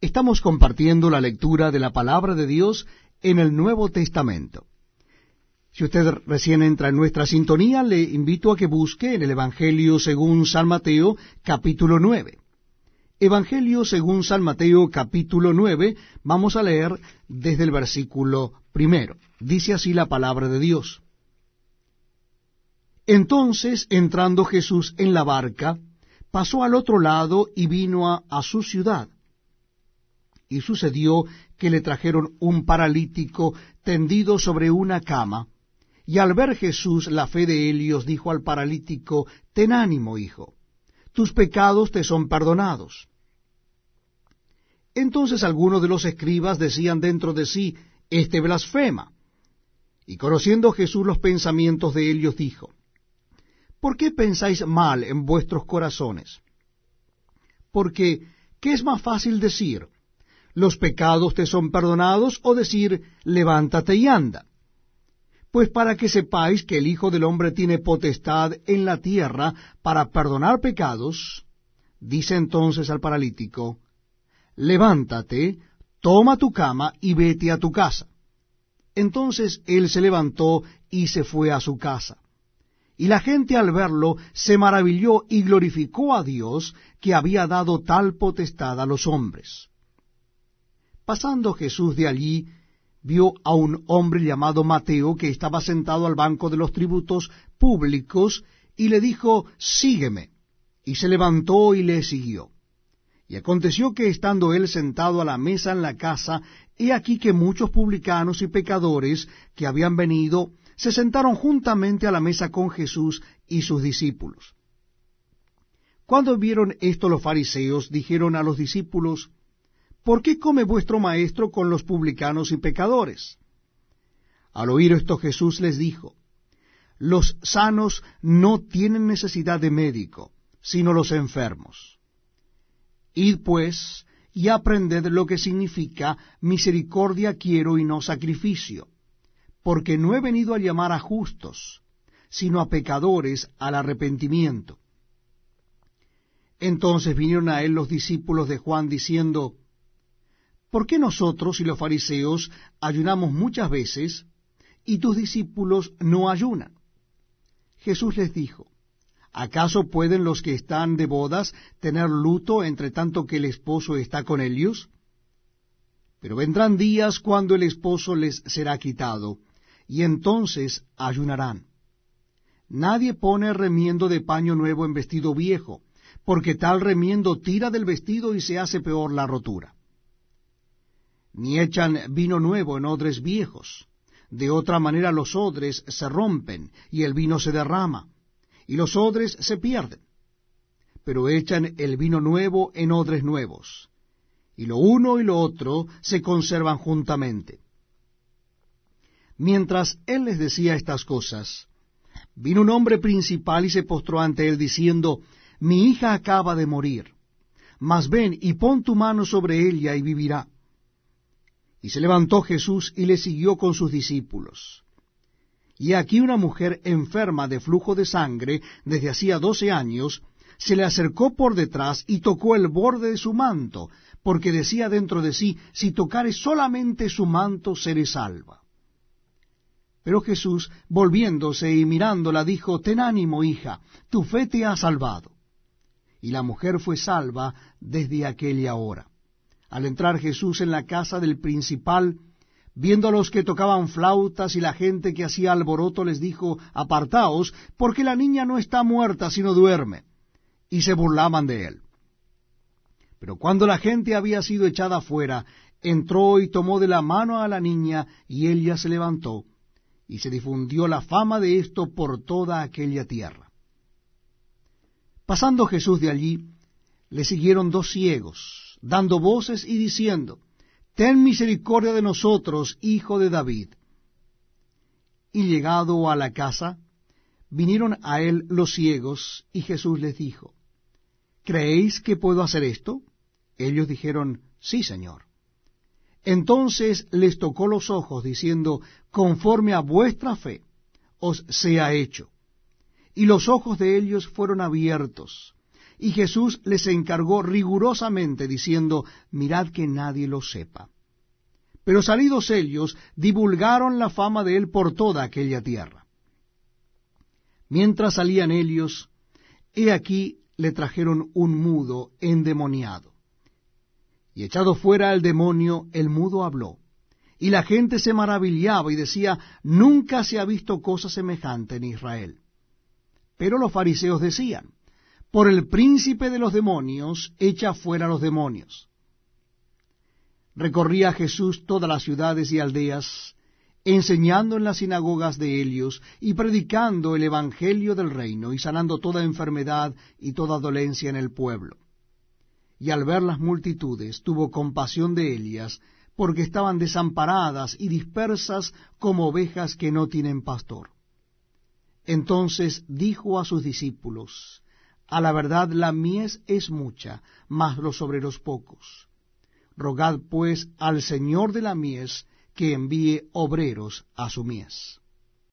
Estamos compartiendo la lectura de la palabra de Dios en el Nuevo Testamento. Si usted recién entra en nuestra sintonía, le invito a que busque en el Evangelio según San Mateo, capítulo 9. Evangelio según San Mateo, capítulo 9, vamos a leer desde el versículo primero. Dice así la palabra de Dios. Entonces, entrando Jesús en la barca, pasó al otro lado y vino a, a su ciudad y sucedió que le trajeron un paralítico tendido sobre una cama, y al ver Jesús la fe de Helios dijo al paralítico, Ten ánimo, hijo, tus pecados te son perdonados. Entonces algunos de los escribas decían dentro de sí, Este blasfema. Y conociendo Jesús los pensamientos de Helios dijo, ¿Por qué pensáis mal en vuestros corazones? Porque, ¿qué es más fácil decir? Los pecados te son perdonados, o decir, levántate y anda. Pues para que sepáis que el Hijo del Hombre tiene potestad en la tierra para perdonar pecados, dice entonces al paralítico, levántate, toma tu cama y vete a tu casa. Entonces él se levantó y se fue a su casa. Y la gente al verlo se maravilló y glorificó a Dios que había dado tal potestad a los hombres. Pasando Jesús de allí, vio a un hombre llamado Mateo que estaba sentado al banco de los tributos públicos y le dijo, Sígueme. Y se levantó y le siguió. Y aconteció que estando él sentado a la mesa en la casa, he aquí que muchos publicanos y pecadores que habían venido se sentaron juntamente a la mesa con Jesús y sus discípulos. Cuando vieron esto los fariseos, dijeron a los discípulos, ¿por qué come vuestro maestro con los publicanos y pecadores? Al oír esto Jesús les dijo, los sanos no tienen necesidad de médico, sino los enfermos. Id pues y aprended lo que significa misericordia quiero y no sacrificio, porque no he venido a llamar a justos, sino a pecadores al arrepentimiento. Entonces vinieron a él los discípulos de Juan diciendo, ¿por qué nosotros y los fariseos ayunamos muchas veces y tus discípulos no ayunan? Jesús les dijo, ¿acaso pueden los que están de bodas tener luto entre tanto que el esposo está con ellos? Pero vendrán días cuando el esposo les será quitado, y entonces ayunarán. Nadie pone remiendo de paño nuevo en vestido viejo, porque tal remiendo tira del vestido y se hace peor la rotura ni echan vino nuevo en odres viejos. De otra manera los odres se rompen y el vino se derrama, y los odres se pierden. Pero echan el vino nuevo en odres nuevos, y lo uno y lo otro se conservan juntamente. Mientras él les decía estas cosas, vino un hombre principal y se postró ante él diciendo, Mi hija acaba de morir, mas ven y pon tu mano sobre ella y vivirá. Y se levantó Jesús y le siguió con sus discípulos. Y aquí una mujer enferma de flujo de sangre desde hacía doce años, se le acercó por detrás y tocó el borde de su manto, porque decía dentro de sí, si tocare solamente su manto, seré salva. Pero Jesús, volviéndose y mirándola, dijo, Ten ánimo, hija, tu fe te ha salvado. Y la mujer fue salva desde aquella hora. Al entrar Jesús en la casa del principal, viendo a los que tocaban flautas y la gente que hacía alboroto, les dijo, Apartaos, porque la niña no está muerta, sino duerme. Y se burlaban de él. Pero cuando la gente había sido echada fuera, entró y tomó de la mano a la niña, y ella se levantó, y se difundió la fama de esto por toda aquella tierra. Pasando Jesús de allí, le siguieron dos ciegos, dando voces y diciendo, Ten misericordia de nosotros, hijo de David. Y llegado a la casa, vinieron a él los ciegos, y Jesús les dijo, ¿Creéis que puedo hacer esto? Ellos dijeron, Sí, Señor. Entonces les tocó los ojos, diciendo, Conforme a vuestra fe os sea hecho. Y los ojos de ellos fueron abiertos, Y Jesús les encargó rigurosamente, diciendo, mirad que nadie lo sepa. Pero salidos ellos, divulgaron la fama de él por toda aquella tierra. Mientras salían ellos, he aquí le trajeron un mudo endemoniado. Y echado fuera el demonio, el mudo habló. Y la gente se maravillaba y decía, nunca se ha visto cosa semejante en Israel. Pero los fariseos decían, por el príncipe de los demonios, echa fuera los demonios. Recorría Jesús todas las ciudades y aldeas, enseñando en las sinagogas de ellos y predicando el Evangelio del reino y sanando toda enfermedad y toda dolencia en el pueblo. Y al ver las multitudes tuvo compasión de ellas, porque estaban desamparadas y dispersas como ovejas que no tienen pastor. Entonces dijo a sus discípulos, A la verdad la mies es mucha, mas los obreros pocos. Rogad pues al Señor de la mies que envíe obreros a su mies.